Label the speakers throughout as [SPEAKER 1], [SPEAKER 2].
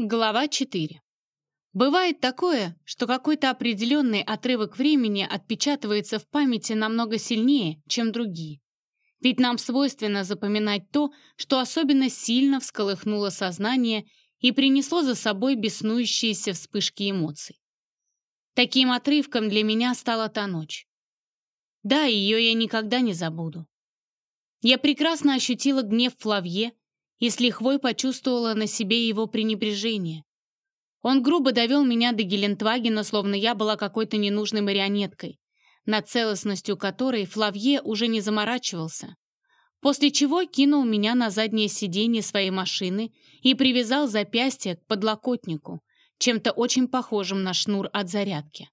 [SPEAKER 1] Глава 4. Бывает такое, что какой-то определенный отрывок времени отпечатывается в памяти намного сильнее, чем другие. Ведь нам свойственно запоминать то, что особенно сильно всколыхнуло сознание и принесло за собой беснующиеся вспышки эмоций. Таким отрывком для меня стала та ночь. Да, ее я никогда не забуду. Я прекрасно ощутила гнев Флавье, и с лихвой почувствовала на себе его пренебрежение. Он грубо довел меня до Гелендвагена, словно я была какой-то ненужной марионеткой, над целостностью которой Флавье уже не заморачивался. После чего кинул меня на заднее сиденье своей машины и привязал запястье к подлокотнику, чем-то очень похожим на шнур от зарядки.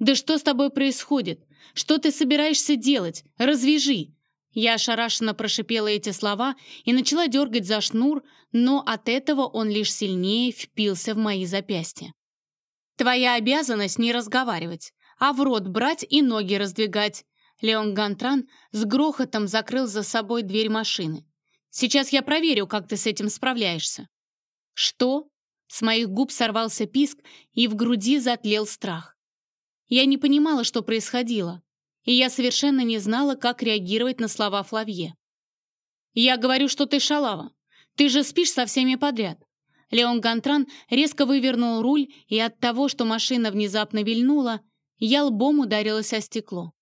[SPEAKER 1] «Да что с тобой происходит? Что ты собираешься делать? Развяжи!» Я ошарашенно прошипела эти слова и начала дергать за шнур, но от этого он лишь сильнее впился в мои запястья. «Твоя обязанность не разговаривать, а в рот брать и ноги раздвигать». Леон Гантран с грохотом закрыл за собой дверь машины. «Сейчас я проверю, как ты с этим справляешься». «Что?» С моих губ сорвался писк, и в груди затлел страх. Я не понимала, что происходило и я совершенно не знала, как реагировать на слова Флавье. «Я говорю, что ты шалава. Ты же спишь со всеми подряд». Леон Гантран резко вывернул руль, и от того, что машина внезапно вильнула, я лбом ударилась о стекло.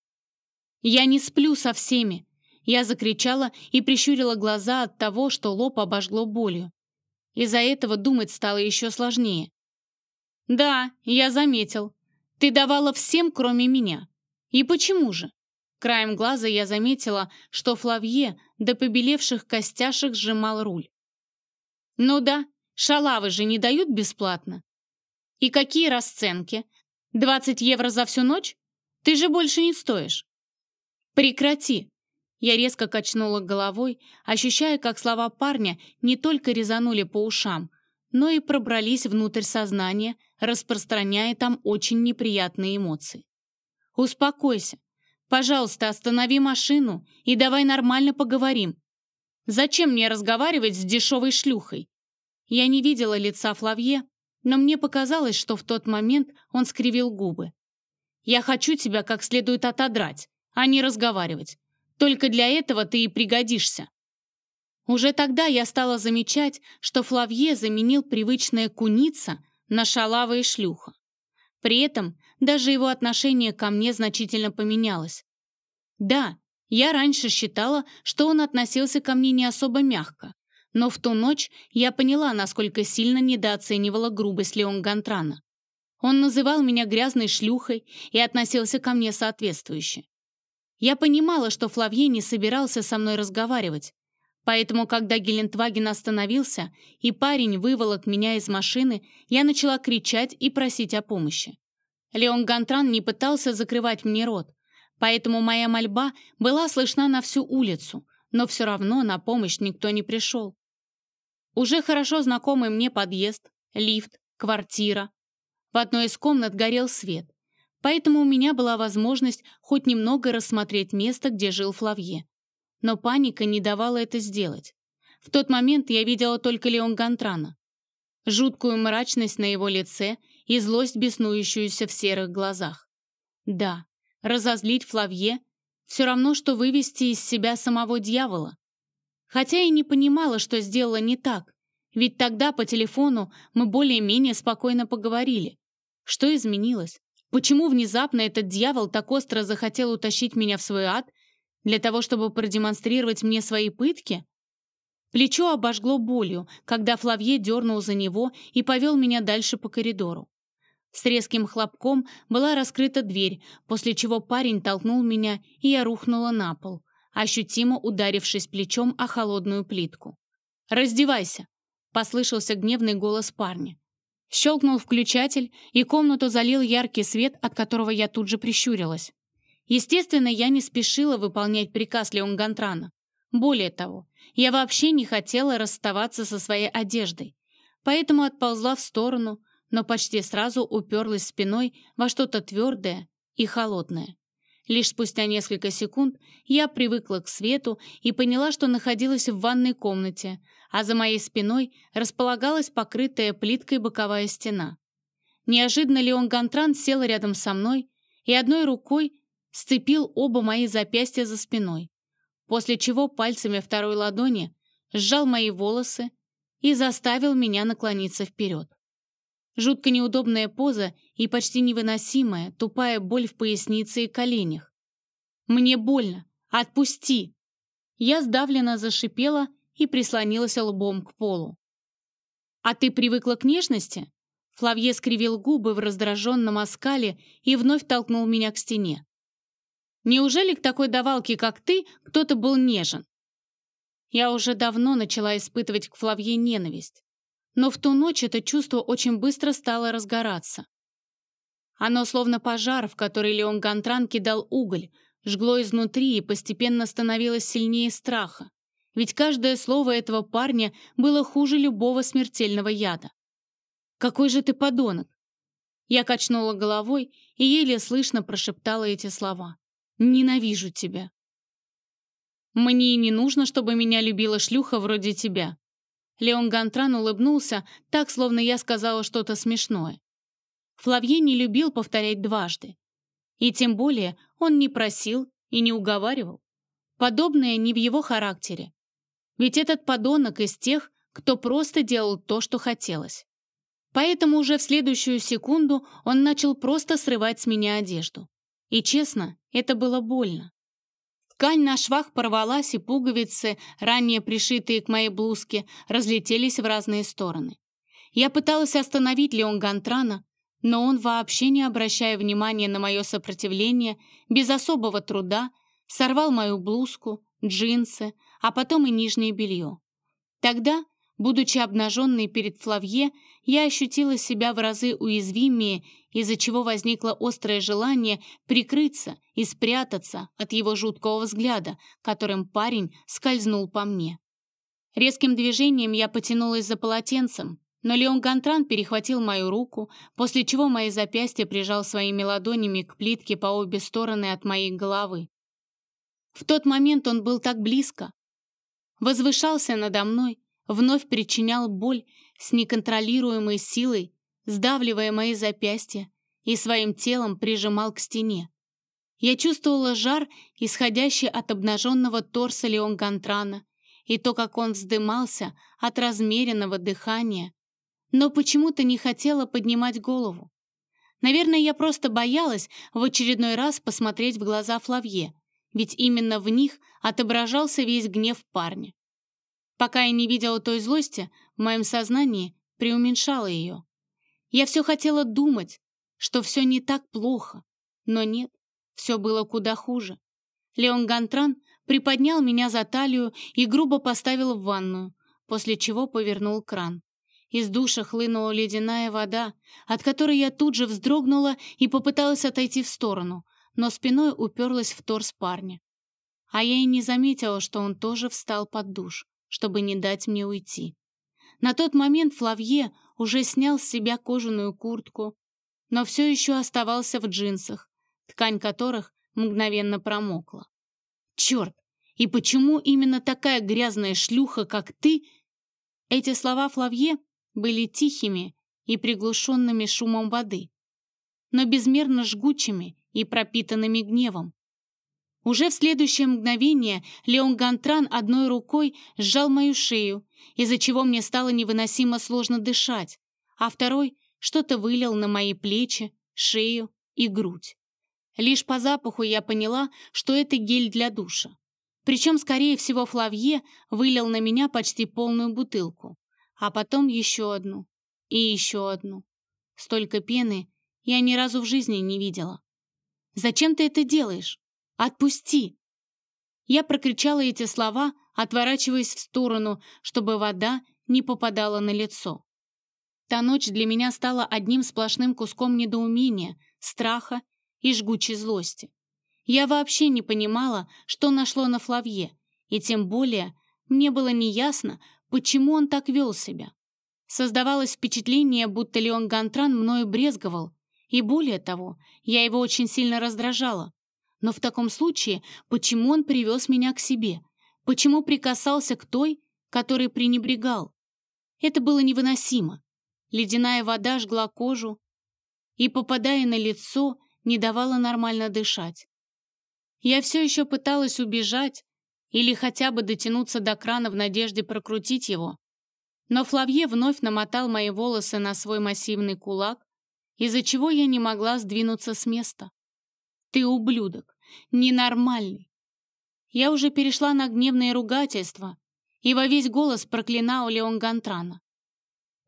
[SPEAKER 1] «Я не сплю со всеми!» Я закричала и прищурила глаза от того, что лоб обожгло болью. Из-за этого думать стало еще сложнее. «Да, я заметил. Ты давала всем, кроме меня. И почему же? Краем глаза я заметила, что Флавье до побелевших костяшек сжимал руль. Ну да, шалавы же не дают бесплатно. И какие расценки? 20 евро за всю ночь? Ты же больше не стоишь. Прекрати. Я резко качнула головой, ощущая, как слова парня не только резанули по ушам, но и пробрались внутрь сознания, распространяя там очень неприятные эмоции. «Успокойся. Пожалуйста, останови машину и давай нормально поговорим. Зачем мне разговаривать с дешевой шлюхой?» Я не видела лица Флавье, но мне показалось, что в тот момент он скривил губы. «Я хочу тебя как следует отодрать, а не разговаривать. Только для этого ты и пригодишься». Уже тогда я стала замечать, что Флавье заменил привычное куница на шалава и шлюха. При этом даже его отношение ко мне значительно поменялось. Да, я раньше считала, что он относился ко мне не особо мягко, но в ту ночь я поняла, насколько сильно недооценивала грубость Леон Гантрана. Он называл меня грязной шлюхой и относился ко мне соответствующе. Я понимала, что Флавье не собирался со мной разговаривать, поэтому, когда Гелендваген остановился и парень выволок меня из машины, я начала кричать и просить о помощи. Леон Гантран не пытался закрывать мне рот, поэтому моя мольба была слышна на всю улицу, но все равно на помощь никто не пришел. Уже хорошо знакомый мне подъезд, лифт, квартира. В одной из комнат горел свет, поэтому у меня была возможность хоть немного рассмотреть место, где жил Флавье. Но паника не давала это сделать. В тот момент я видела только Леон Гантрана. Жуткую мрачность на его лице и злость, беснующуюся в серых глазах. Да, разозлить Флавье — все равно, что вывести из себя самого дьявола. Хотя и не понимала, что сделала не так, ведь тогда по телефону мы более-менее спокойно поговорили. Что изменилось? Почему внезапно этот дьявол так остро захотел утащить меня в свой ад для того, чтобы продемонстрировать мне свои пытки? Плечо обожгло болью, когда Флавье дернул за него и повел меня дальше по коридору. С резким хлопком была раскрыта дверь, после чего парень толкнул меня, и я рухнула на пол, ощутимо ударившись плечом о холодную плитку. «Раздевайся!» — послышался гневный голос парня. Щелкнул включатель, и комнату залил яркий свет, от которого я тут же прищурилась. Естественно, я не спешила выполнять приказ Леон Гантрана. Более того, я вообще не хотела расставаться со своей одеждой, поэтому отползла в сторону, но почти сразу уперлась спиной во что-то твердое и холодное. Лишь спустя несколько секунд я привыкла к свету и поняла, что находилась в ванной комнате, а за моей спиной располагалась покрытая плиткой боковая стена. Неожиданно Леон Гантран сел рядом со мной и одной рукой сцепил оба мои запястья за спиной, после чего пальцами второй ладони сжал мои волосы и заставил меня наклониться вперед. Жутко неудобная поза и почти невыносимая, тупая боль в пояснице и коленях. «Мне больно! Отпусти!» Я сдавленно зашипела и прислонилась лбом к полу. «А ты привыкла к нежности?» Флавье скривил губы в раздраженном оскале и вновь толкнул меня к стене. «Неужели к такой давалке, как ты, кто-то был нежен?» Я уже давно начала испытывать к Флавье ненависть. Но в ту ночь это чувство очень быстро стало разгораться. Оно словно пожар, в который Леон Гантран кидал уголь, жгло изнутри и постепенно становилось сильнее страха. Ведь каждое слово этого парня было хуже любого смертельного яда. «Какой же ты подонок!» Я качнула головой и еле слышно прошептала эти слова. «Ненавижу тебя!» «Мне и не нужно, чтобы меня любила шлюха вроде тебя». Леон Гантран улыбнулся, так, словно я сказала что-то смешное. Флавье не любил повторять дважды. И тем более он не просил и не уговаривал. Подобное не в его характере. Ведь этот подонок из тех, кто просто делал то, что хотелось. Поэтому уже в следующую секунду он начал просто срывать с меня одежду. И честно, это было больно. Ткань на швах порвалась, и пуговицы, ранее пришитые к моей блузке, разлетелись в разные стороны. Я пыталась остановить Леон Гантрана, но он, вообще не обращая внимания на мое сопротивление, без особого труда сорвал мою блузку, джинсы, а потом и нижнее белье. Тогда, будучи обнаженной перед Флавье, я ощутила себя в разы уязвимее из-за чего возникло острое желание прикрыться и спрятаться от его жуткого взгляда, которым парень скользнул по мне. Резким движением я потянулась за полотенцем, но Леон Гантран перехватил мою руку, после чего мои запястья прижал своими ладонями к плитке по обе стороны от моей головы. В тот момент он был так близко. Возвышался надо мной, вновь причинял боль с неконтролируемой силой, сдавливая мои запястья, и своим телом прижимал к стене. Я чувствовала жар, исходящий от обнаженного торса Леон Гантрана, и то, как он вздымался от размеренного дыхания, но почему-то не хотела поднимать голову. Наверное, я просто боялась в очередной раз посмотреть в глаза Флавье, ведь именно в них отображался весь гнев парня. Пока я не видела той злости, в моем сознании преуменьшала ее. Я все хотела думать, что все не так плохо, но нет, все было куда хуже. Леон Гантран приподнял меня за талию и грубо поставил в ванную, после чего повернул кран. Из душа хлынула ледяная вода, от которой я тут же вздрогнула и попыталась отойти в сторону, но спиной уперлась в торс парня. А я и не заметила, что он тоже встал под душ, чтобы не дать мне уйти. На тот момент Флавье уже снял с себя кожаную куртку, но все еще оставался в джинсах, ткань которых мгновенно промокла. «Черт! И почему именно такая грязная шлюха, как ты...» Эти слова Флавье были тихими и приглушенными шумом воды, но безмерно жгучими и пропитанными гневом. Уже в следующее мгновение Леон Гантран одной рукой сжал мою шею, из-за чего мне стало невыносимо сложно дышать, а второй что-то вылил на мои плечи, шею и грудь. Лишь по запаху я поняла, что это гель для душа. Причем, скорее всего, Флавье вылил на меня почти полную бутылку, а потом еще одну и еще одну. Столько пены я ни разу в жизни не видела. «Зачем ты это делаешь?» «Отпусти!» Я прокричала эти слова, отворачиваясь в сторону, чтобы вода не попадала на лицо. Та ночь для меня стала одним сплошным куском недоумения, страха и жгучей злости. Я вообще не понимала, что нашло на Флавье, и тем более мне было неясно, почему он так вел себя. Создавалось впечатление, будто Леон Гантран мною брезговал, и более того, я его очень сильно раздражала. Но в таком случае, почему он привез меня к себе? Почему прикасался к той, который пренебрегал? Это было невыносимо. Ледяная вода жгла кожу и, попадая на лицо, не давала нормально дышать. Я все еще пыталась убежать или хотя бы дотянуться до крана в надежде прокрутить его. Но Флавье вновь намотал мои волосы на свой массивный кулак, из-за чего я не могла сдвинуться с места. «Ты ублюдок! Ненормальный!» Я уже перешла на гневные ругательства и во весь голос проклинала Леон Гантрана.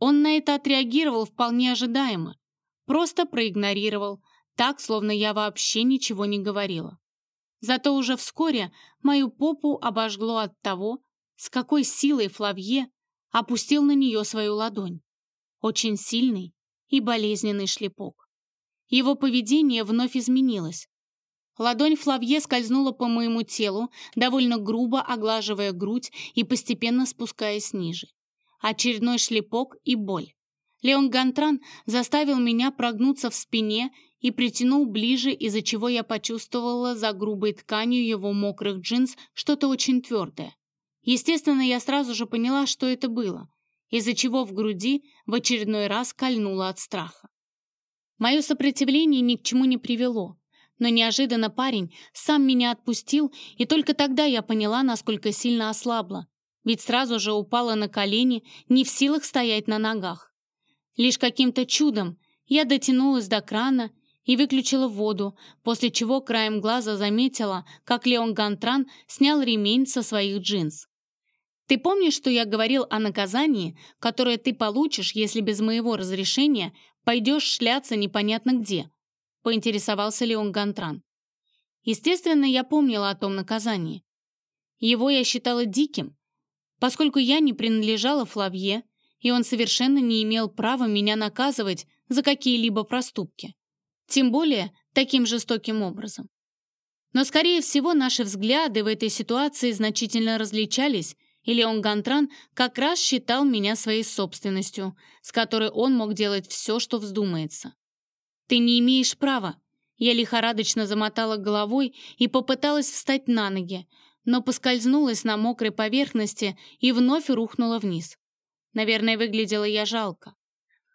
[SPEAKER 1] Он на это отреагировал вполне ожидаемо, просто проигнорировал, так, словно я вообще ничего не говорила. Зато уже вскоре мою попу обожгло от того, с какой силой Флавье опустил на нее свою ладонь. Очень сильный и болезненный шлепок. Его поведение вновь изменилось. Ладонь Флавье скользнула по моему телу, довольно грубо оглаживая грудь и постепенно спускаясь ниже. Очередной шлепок и боль. Леон Гантран заставил меня прогнуться в спине и притянул ближе, из-за чего я почувствовала за грубой тканью его мокрых джинс что-то очень твердое. Естественно, я сразу же поняла, что это было, из-за чего в груди в очередной раз кольнуло от страха. Мое сопротивление ни к чему не привело, но неожиданно парень сам меня отпустил, и только тогда я поняла, насколько сильно ослабла, ведь сразу же упала на колени, не в силах стоять на ногах. Лишь каким-то чудом я дотянулась до крана и выключила воду, после чего краем глаза заметила, как Леон Гантран снял ремень со своих джинс. «Ты помнишь, что я говорил о наказании, которое ты получишь, если без моего разрешения пойдешь шляться непонятно где?» — поинтересовался Леон Гантран. Естественно, я помнила о том наказании. Его я считала диким, поскольку я не принадлежала Флавье, и он совершенно не имел права меня наказывать за какие-либо проступки. Тем более таким жестоким образом. Но, скорее всего, наши взгляды в этой ситуации значительно различались, и Леон Гантран как раз считал меня своей собственностью, с которой он мог делать все, что вздумается. «Ты не имеешь права», я лихорадочно замотала головой и попыталась встать на ноги, но поскользнулась на мокрой поверхности и вновь рухнула вниз. Наверное, выглядела я жалко.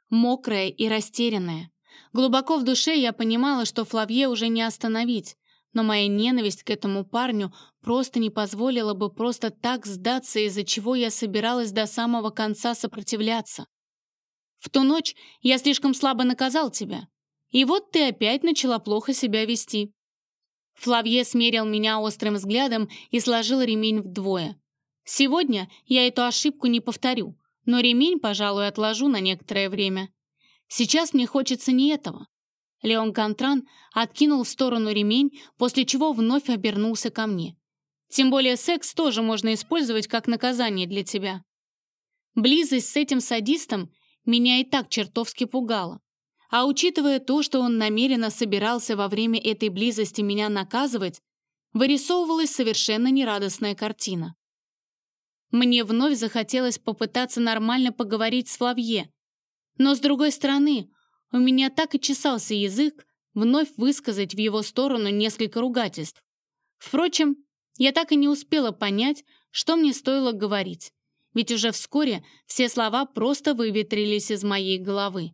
[SPEAKER 1] Мокрая и растерянная. Глубоко в душе я понимала, что Флавье уже не остановить, но моя ненависть к этому парню просто не позволила бы просто так сдаться, из-за чего я собиралась до самого конца сопротивляться. В ту ночь я слишком слабо наказал тебя, и вот ты опять начала плохо себя вести. Флавье смерил меня острым взглядом и сложил ремень вдвое. Сегодня я эту ошибку не повторю но ремень, пожалуй, отложу на некоторое время. Сейчас мне хочется не этого. Леон Кантран откинул в сторону ремень, после чего вновь обернулся ко мне. Тем более секс тоже можно использовать как наказание для тебя. Близость с этим садистом меня и так чертовски пугала. А учитывая то, что он намеренно собирался во время этой близости меня наказывать, вырисовывалась совершенно нерадостная картина. Мне вновь захотелось попытаться нормально поговорить с Флавье. Но, с другой стороны, у меня так и чесался язык вновь высказать в его сторону несколько ругательств. Впрочем, я так и не успела понять, что мне стоило говорить, ведь уже вскоре все слова просто выветрились из моей головы.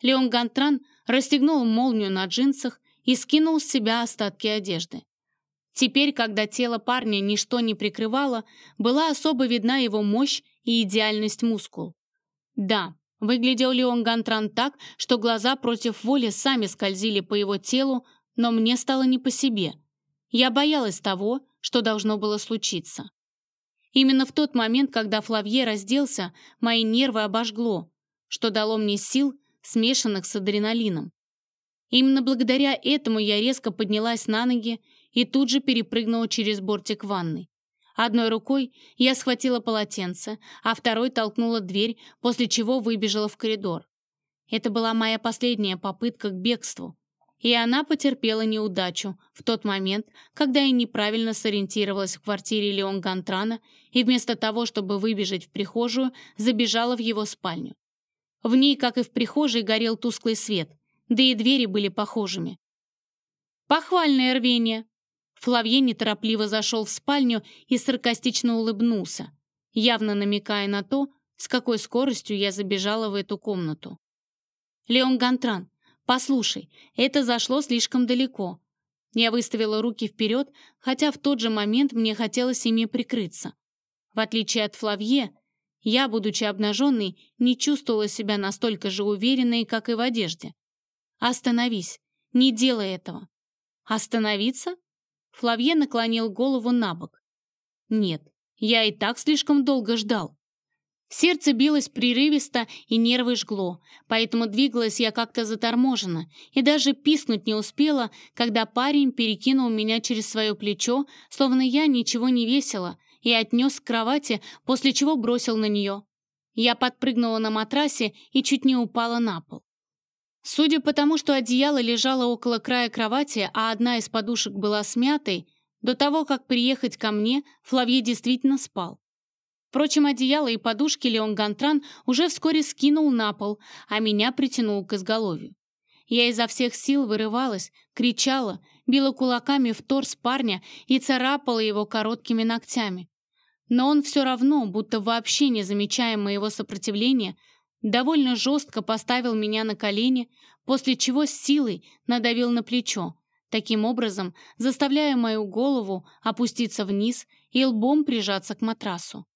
[SPEAKER 1] Леон Гантран расстегнул молнию на джинсах и скинул с себя остатки одежды. Теперь, когда тело парня ничто не прикрывало, была особо видна его мощь и идеальность мускул. Да, выглядел Леон Гантран так, что глаза против воли сами скользили по его телу, но мне стало не по себе. Я боялась того, что должно было случиться. Именно в тот момент, когда Флавье разделся, мои нервы обожгло, что дало мне сил, смешанных с адреналином. Именно благодаря этому я резко поднялась на ноги и тут же перепрыгнула через бортик ванны. Одной рукой я схватила полотенце, а второй толкнула дверь, после чего выбежала в коридор. Это была моя последняя попытка к бегству, и она потерпела неудачу в тот момент, когда я неправильно сориентировалась в квартире Леон Гантрана и вместо того, чтобы выбежать в прихожую, забежала в его спальню. В ней, как и в прихожей, горел тусклый свет, да и двери были похожими. Похвальное рвение, Флавье неторопливо зашел в спальню и саркастично улыбнулся, явно намекая на то, с какой скоростью я забежала в эту комнату. «Леон Гантран, послушай, это зашло слишком далеко». Я выставила руки вперед, хотя в тот же момент мне хотелось ими прикрыться. В отличие от Флавье, я, будучи обнаженной, не чувствовала себя настолько же уверенной, как и в одежде. «Остановись, не делай этого». «Остановиться?» Флавье наклонил голову на бок. «Нет, я и так слишком долго ждал. Сердце билось прерывисто и нервы жгло, поэтому двигалась я как-то заторможенно и даже пискнуть не успела, когда парень перекинул меня через свое плечо, словно я ничего не весила, и отнес к кровати, после чего бросил на нее. Я подпрыгнула на матрасе и чуть не упала на пол. Судя по тому, что одеяло лежало около края кровати, а одна из подушек была смятой, до того, как приехать ко мне, Флавье действительно спал. Впрочем, одеяло и подушки Леон Гантран уже вскоре скинул на пол, а меня притянул к изголовью. Я изо всех сил вырывалась, кричала, била кулаками в торс парня и царапала его короткими ногтями. Но он все равно, будто вообще не замечая моего сопротивления, довольно жестко поставил меня на колени, после чего с силой надавил на плечо, таким образом заставляя мою голову опуститься вниз и лбом прижаться к матрасу.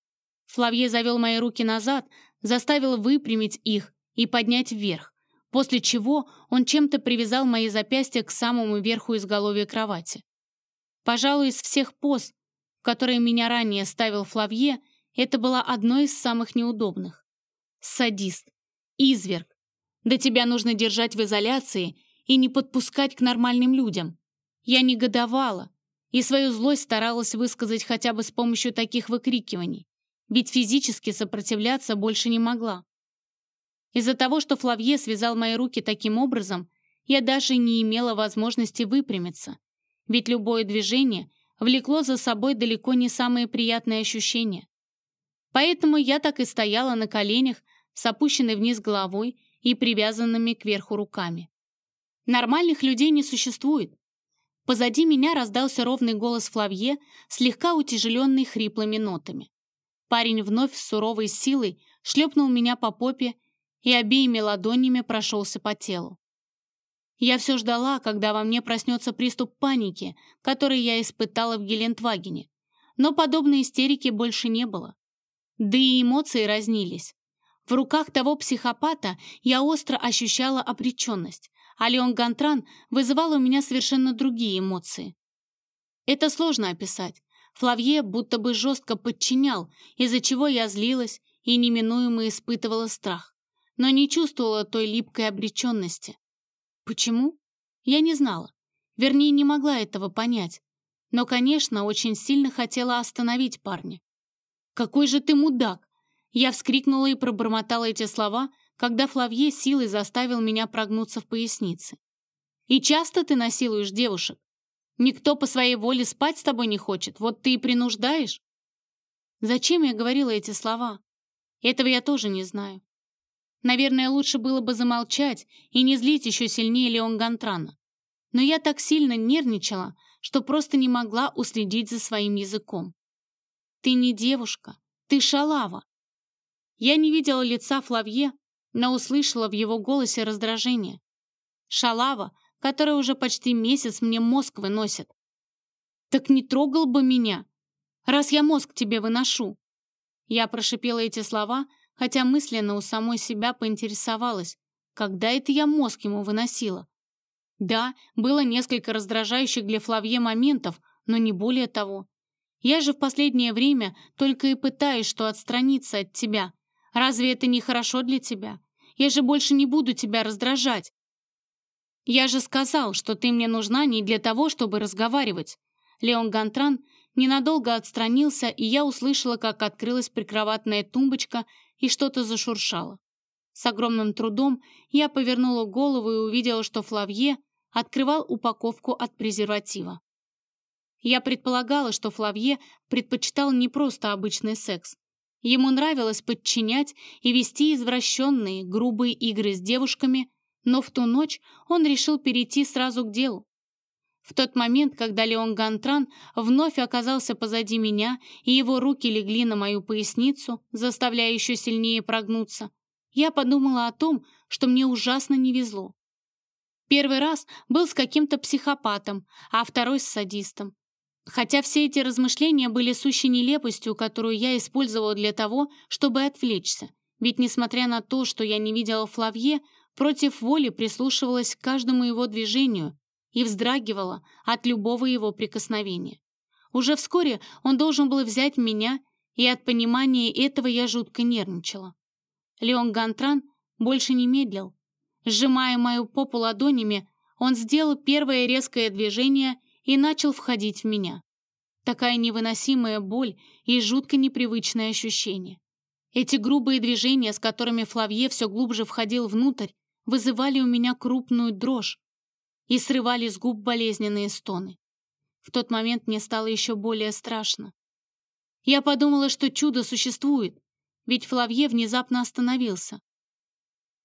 [SPEAKER 1] Флавье завел мои руки назад, заставил выпрямить их и поднять вверх, после чего он чем-то привязал мои запястья к самому верху изголовья кровати. Пожалуй, из всех поз, в которые меня ранее ставил Флавье, это была одной из самых неудобных. Садист. Изверг. Да тебя нужно держать в изоляции и не подпускать к нормальным людям. Я негодовала и свою злость старалась высказать хотя бы с помощью таких выкрикиваний ведь физически сопротивляться больше не могла. Из-за того, что Флавье связал мои руки таким образом, я даже не имела возможности выпрямиться, ведь любое движение влекло за собой далеко не самые приятные ощущения. Поэтому я так и стояла на коленях с опущенной вниз головой и привязанными кверху руками. Нормальных людей не существует. Позади меня раздался ровный голос Флавье, слегка утяжеленный хриплыми нотами. Парень вновь с суровой силой шлепнул меня по попе и обеими ладонями прошелся по телу. Я все ждала, когда во мне проснется приступ паники, который я испытала в Гелендвагене. Но подобной истерики больше не было. Да и эмоции разнились. В руках того психопата я остро ощущала обреченность, а Леон Гантран вызывал у меня совершенно другие эмоции. Это сложно описать, Флавье будто бы жестко подчинял, из-за чего я злилась и неминуемо испытывала страх, но не чувствовала той липкой обреченности. Почему? Я не знала. Вернее, не могла этого понять. Но, конечно, очень сильно хотела остановить парня. «Какой же ты мудак!» Я вскрикнула и пробормотала эти слова, когда Флавье силой заставил меня прогнуться в пояснице. «И часто ты насилуешь девушек?» Никто по своей воле спать с тобой не хочет, вот ты и принуждаешь. Зачем я говорила эти слова? Этого я тоже не знаю. Наверное, лучше было бы замолчать и не злить еще сильнее Леон Гантрана. Но я так сильно нервничала, что просто не могла уследить за своим языком. Ты не девушка, ты шалава. Я не видела лица Флавье, но услышала в его голосе раздражение. Шалава который уже почти месяц мне мозг выносит. Так не трогал бы меня, раз я мозг тебе выношу. Я прошипела эти слова, хотя мысленно у самой себя поинтересовалась, когда это я мозг ему выносила. Да, было несколько раздражающих для Флавье моментов, но не более того. Я же в последнее время только и пытаюсь, что отстраниться от тебя. Разве это не хорошо для тебя? Я же больше не буду тебя раздражать. «Я же сказал, что ты мне нужна не для того, чтобы разговаривать». Леон Гантран ненадолго отстранился, и я услышала, как открылась прикроватная тумбочка и что-то зашуршало. С огромным трудом я повернула голову и увидела, что Флавье открывал упаковку от презерватива. Я предполагала, что Флавье предпочитал не просто обычный секс. Ему нравилось подчинять и вести извращенные, грубые игры с девушками – но в ту ночь он решил перейти сразу к делу. В тот момент, когда Леон Гантран вновь оказался позади меня, и его руки легли на мою поясницу, заставляя еще сильнее прогнуться, я подумала о том, что мне ужасно не везло. Первый раз был с каким-то психопатом, а второй с садистом. Хотя все эти размышления были сущей нелепостью, которую я использовала для того, чтобы отвлечься. Ведь, несмотря на то, что я не видела Флавье, против воли прислушивалась к каждому его движению и вздрагивала от любого его прикосновения. Уже вскоре он должен был взять меня, и от понимания этого я жутко нервничала. Леон Гантран больше не медлил. Сжимая мою попу ладонями, он сделал первое резкое движение и начал входить в меня. Такая невыносимая боль и жутко непривычное ощущение. Эти грубые движения, с которыми Флавье все глубже входил внутрь, вызывали у меня крупную дрожь и срывали с губ болезненные стоны. В тот момент мне стало еще более страшно. Я подумала, что чудо существует, ведь Флавье внезапно остановился.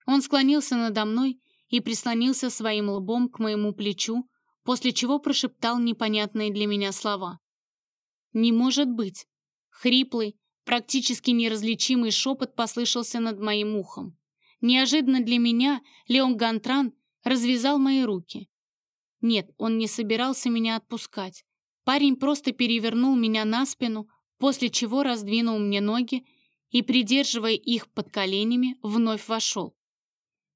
[SPEAKER 1] Он склонился надо мной и прислонился своим лбом к моему плечу, после чего прошептал непонятные для меня слова. «Не может быть!» Хриплый, практически неразличимый шепот послышался над моим ухом. Неожиданно для меня Леон Гантран развязал мои руки. Нет, он не собирался меня отпускать. Парень просто перевернул меня на спину, после чего раздвинул мне ноги и, придерживая их под коленями, вновь вошел.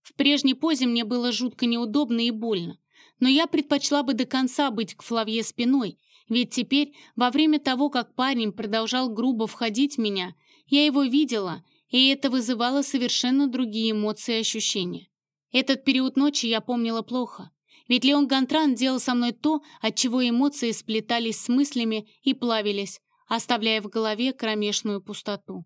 [SPEAKER 1] В прежней позе мне было жутко неудобно и больно, но я предпочла бы до конца быть к Флавье спиной, ведь теперь, во время того, как парень продолжал грубо входить в меня, я его видела, и это вызывало совершенно другие эмоции и ощущения. Этот период ночи я помнила плохо, ведь Леон Гантран делал со мной то, от чего эмоции сплетались с мыслями и плавились, оставляя в голове кромешную пустоту.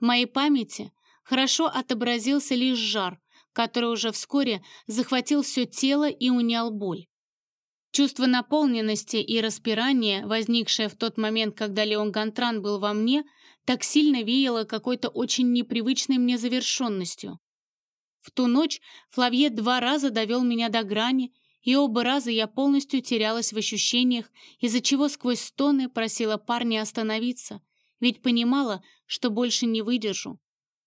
[SPEAKER 1] В моей памяти хорошо отобразился лишь жар, который уже вскоре захватил все тело и унял боль. Чувство наполненности и распирания, возникшее в тот момент, когда Леон Гантран был во мне, так сильно веяло какой-то очень непривычной мне завершенностью. В ту ночь Флавье два раза довел меня до грани, и оба раза я полностью терялась в ощущениях, из-за чего сквозь стоны просила парня остановиться, ведь понимала, что больше не выдержу.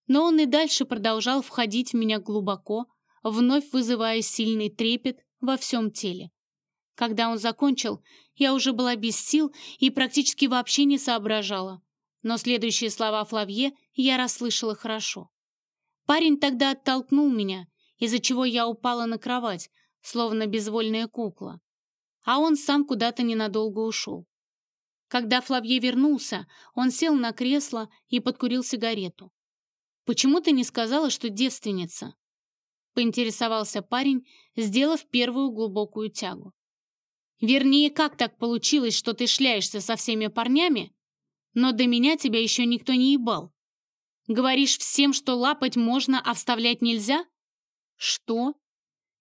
[SPEAKER 1] Но он и дальше продолжал входить в меня глубоко, вновь вызывая сильный трепет во всем теле. Когда он закончил, я уже была без сил и практически вообще не соображала. Но следующие слова Флавье я расслышала хорошо. Парень тогда оттолкнул меня, из-за чего я упала на кровать, словно безвольная кукла. А он сам куда-то ненадолго ушел. Когда Флавье вернулся, он сел на кресло и подкурил сигарету. «Почему ты не сказала, что девственница?» Поинтересовался парень, сделав первую глубокую тягу. «Вернее, как так получилось, что ты шляешься со всеми парнями, но до меня тебя еще никто не ебал? Говоришь всем, что лапать можно, а вставлять нельзя?» «Что?»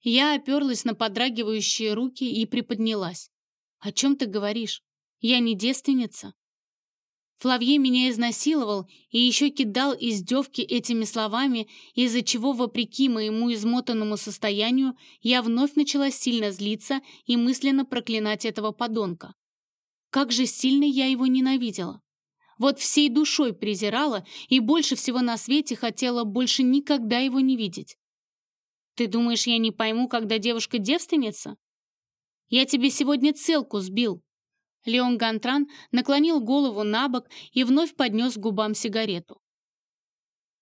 [SPEAKER 1] Я оперлась на подрагивающие руки и приподнялась. «О чем ты говоришь? Я не девственница?» Флавье меня изнасиловал и еще кидал издевки этими словами, из-за чего, вопреки моему измотанному состоянию, я вновь начала сильно злиться и мысленно проклинать этого подонка. Как же сильно я его ненавидела. Вот всей душой презирала и больше всего на свете хотела больше никогда его не видеть. Ты думаешь, я не пойму, когда девушка девственница? Я тебе сегодня целку сбил, Леон Гантран наклонил голову на бок и вновь поднес губам сигарету.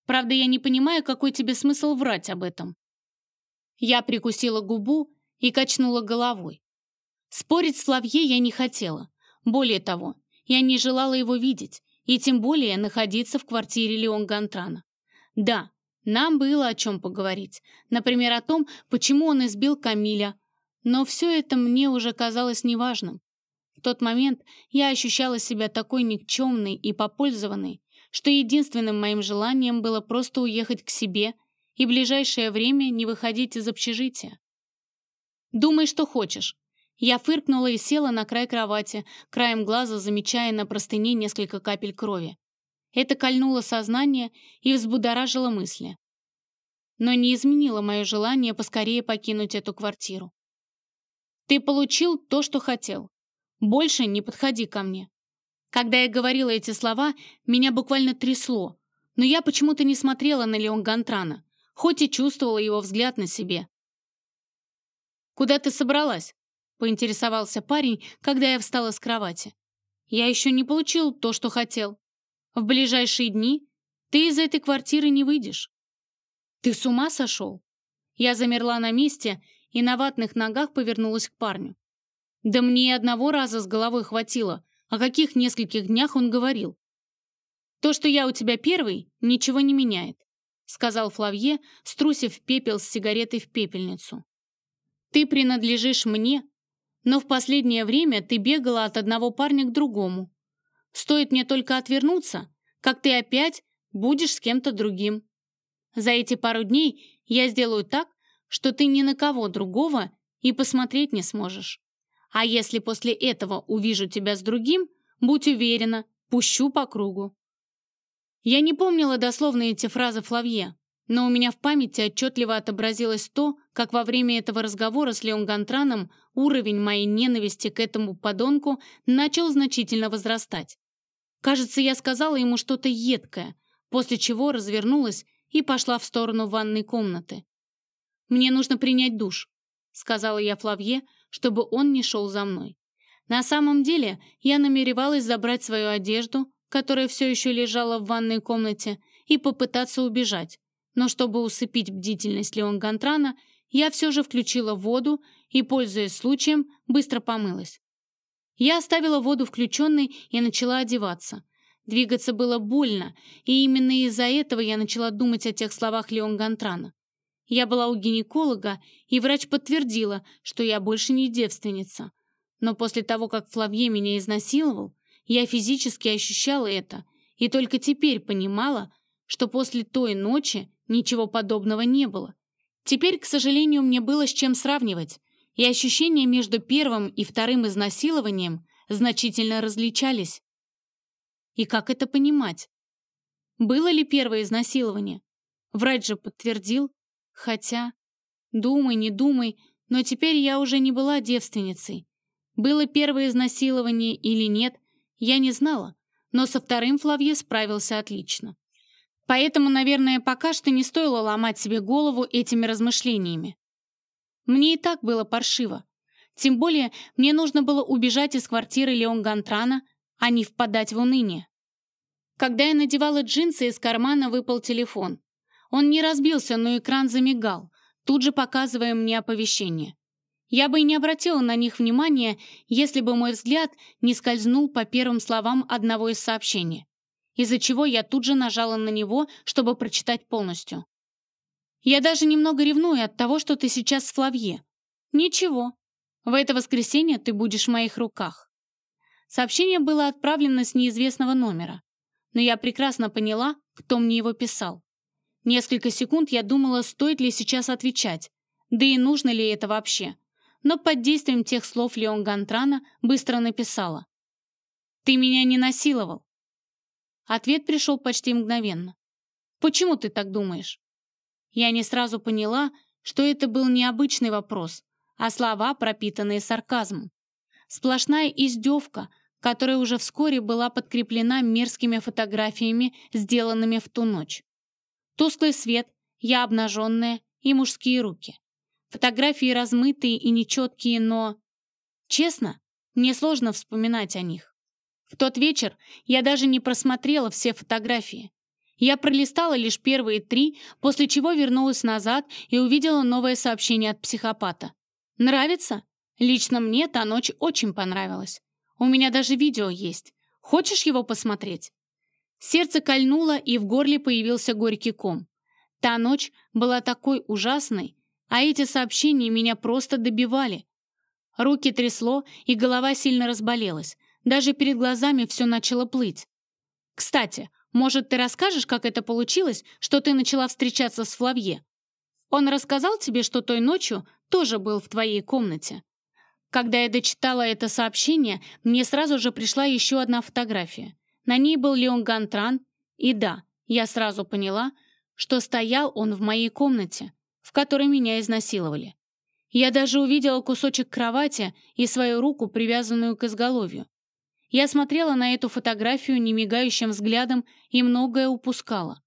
[SPEAKER 1] «Правда, я не понимаю, какой тебе смысл врать об этом». Я прикусила губу и качнула головой. Спорить с Флавье я не хотела. Более того, я не желала его видеть, и тем более находиться в квартире Леон Гантрана. Да, нам было о чем поговорить. Например, о том, почему он избил Камиля. Но все это мне уже казалось неважным. В тот момент я ощущала себя такой никчемной и попользованной, что единственным моим желанием было просто уехать к себе и в ближайшее время не выходить из общежития. «Думай, что хочешь». Я фыркнула и села на край кровати, краем глаза замечая на простыне несколько капель крови. Это кольнуло сознание и взбудоражило мысли. Но не изменило мое желание поскорее покинуть эту квартиру. Ты получил то, что хотел. Больше не подходи ко мне. Когда я говорила эти слова, меня буквально трясло, но я почему-то не смотрела на Леон Гантрана, хоть и чувствовала его взгляд на себе. «Куда ты собралась?» — поинтересовался парень, когда я встала с кровати. «Я еще не получил то, что хотел. В ближайшие дни ты из этой квартиры не выйдешь». «Ты с ума сошел?» Я замерла на месте и на ватных ногах повернулась к парню. Да мне и одного раза с головой хватило, о каких нескольких днях он говорил. «То, что я у тебя первый, ничего не меняет», сказал Флавье, струсив пепел с сигаретой в пепельницу. «Ты принадлежишь мне, но в последнее время ты бегала от одного парня к другому. Стоит мне только отвернуться, как ты опять будешь с кем-то другим. За эти пару дней я сделаю так, что ты ни на кого другого и посмотреть не сможешь. А если после этого увижу тебя с другим, будь уверена, пущу по кругу. Я не помнила дословно эти фразы Флавье, но у меня в памяти отчетливо отобразилось то, как во время этого разговора с Леон Гантраном уровень моей ненависти к этому подонку начал значительно возрастать. Кажется, я сказала ему что-то едкое, после чего развернулась и пошла в сторону ванной комнаты. «Мне нужно принять душ», — сказала я Флавье, чтобы он не шел за мной. На самом деле, я намеревалась забрать свою одежду, которая все еще лежала в ванной комнате, и попытаться убежать. Но чтобы усыпить бдительность Леон Гантрана, я все же включила воду и, пользуясь случаем, быстро помылась. Я оставила воду включенной и начала одеваться. Двигаться было больно, и именно из-за этого я начала думать о тех словах Леон Гантрана. Я была у гинеколога, и врач подтвердила, что я больше не девственница. Но после того, как Флавье меня изнасиловал, я физически ощущала это, и только теперь понимала, что после той ночи ничего подобного не было. Теперь, к сожалению, мне было с чем сравнивать, и ощущения между первым и вторым изнасилованием значительно различались. И как это понимать? Было ли первое изнасилование? Врач же подтвердил, Хотя, думай, не думай, но теперь я уже не была девственницей. Было первое изнасилование или нет, я не знала, но со вторым Флавье справился отлично. Поэтому, наверное, пока что не стоило ломать себе голову этими размышлениями. Мне и так было паршиво. Тем более, мне нужно было убежать из квартиры Леон Гантрана, а не впадать в уныние. Когда я надевала джинсы, из кармана выпал телефон. Он не разбился, но экран замигал, тут же показывая мне оповещение. Я бы и не обратила на них внимания, если бы мой взгляд не скользнул по первым словам одного из сообщений, из-за чего я тут же нажала на него, чтобы прочитать полностью. «Я даже немного ревную от того, что ты сейчас в Флавье. Ничего. В это воскресенье ты будешь в моих руках». Сообщение было отправлено с неизвестного номера, но я прекрасно поняла, кто мне его писал. Несколько секунд я думала, стоит ли сейчас отвечать, да и нужно ли это вообще. Но под действием тех слов Леон Гантрана быстро написала. «Ты меня не насиловал». Ответ пришел почти мгновенно. «Почему ты так думаешь?» Я не сразу поняла, что это был не обычный вопрос, а слова, пропитанные сарказмом. Сплошная издевка, которая уже вскоре была подкреплена мерзкими фотографиями, сделанными в ту ночь. Тусклый свет, я обнаженная и мужские руки. Фотографии размытые и нечеткие, но... Честно, мне сложно вспоминать о них. В тот вечер я даже не просмотрела все фотографии. Я пролистала лишь первые три, после чего вернулась назад и увидела новое сообщение от психопата. «Нравится? Лично мне та ночь очень понравилась. У меня даже видео есть. Хочешь его посмотреть?» Сердце кольнуло, и в горле появился горький ком. Та ночь была такой ужасной, а эти сообщения меня просто добивали. Руки трясло, и голова сильно разболелась. Даже перед глазами все начало плыть. «Кстати, может, ты расскажешь, как это получилось, что ты начала встречаться с Флавье? Он рассказал тебе, что той ночью тоже был в твоей комнате?» Когда я дочитала это сообщение, мне сразу же пришла еще одна фотография. На ней был Леон Гантран, и да, я сразу поняла, что стоял он в моей комнате, в которой меня изнасиловали. Я даже увидела кусочек кровати и свою руку, привязанную к изголовью. Я смотрела на эту фотографию немигающим взглядом и многое упускала.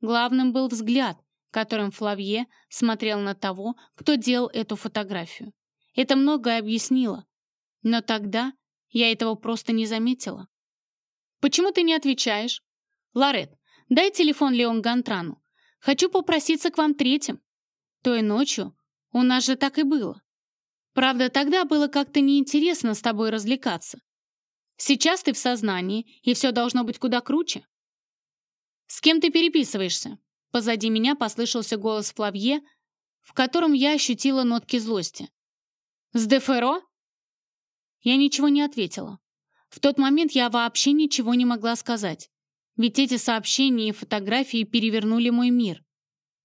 [SPEAKER 1] Главным был взгляд, которым Флавье смотрел на того, кто делал эту фотографию. Это многое объяснило. Но тогда я этого просто не заметила. «Почему ты не отвечаешь?» «Ларет, дай телефон Леон Гантрану. Хочу попроситься к вам третьим». Той ночью у нас же так и было. Правда, тогда было как-то неинтересно с тобой развлекаться. Сейчас ты в сознании, и все должно быть куда круче. «С кем ты переписываешься?» Позади меня послышался голос Флавье, в котором я ощутила нотки злости. «С Деферо?» Я ничего не ответила. В тот момент я вообще ничего не могла сказать. Ведь эти сообщения и фотографии перевернули мой мир.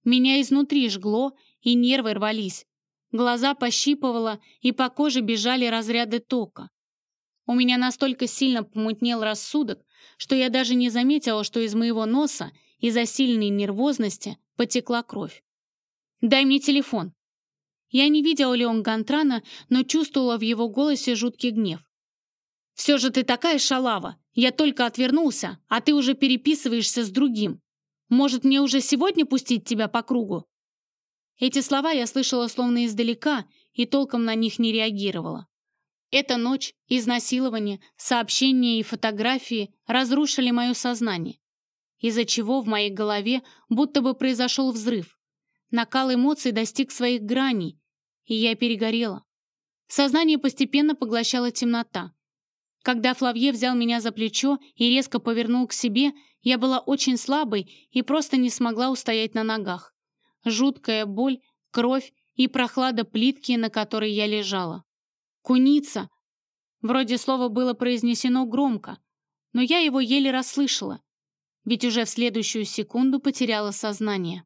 [SPEAKER 1] Меня изнутри жгло, и нервы рвались. Глаза пощипывало, и по коже бежали разряды тока. У меня настолько сильно помутнел рассудок, что я даже не заметила, что из моего носа из-за сильной нервозности потекла кровь. «Дай мне телефон». Я не видела Леон Гантрана, но чувствовала в его голосе жуткий гнев. «Все же ты такая шалава! Я только отвернулся, а ты уже переписываешься с другим. Может, мне уже сегодня пустить тебя по кругу?» Эти слова я слышала словно издалека и толком на них не реагировала. Эта ночь, изнасилование, сообщения и фотографии разрушили мое сознание, из-за чего в моей голове будто бы произошел взрыв. Накал эмоций достиг своих граней, и я перегорела. Сознание постепенно поглощала темнота. Когда Флавье взял меня за плечо и резко повернул к себе, я была очень слабой и просто не смогла устоять на ногах. Жуткая боль, кровь и прохлада плитки, на которой я лежала. «Куница!» Вроде слово было произнесено громко, но я его еле расслышала, ведь уже в следующую секунду потеряла сознание.